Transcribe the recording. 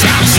shout.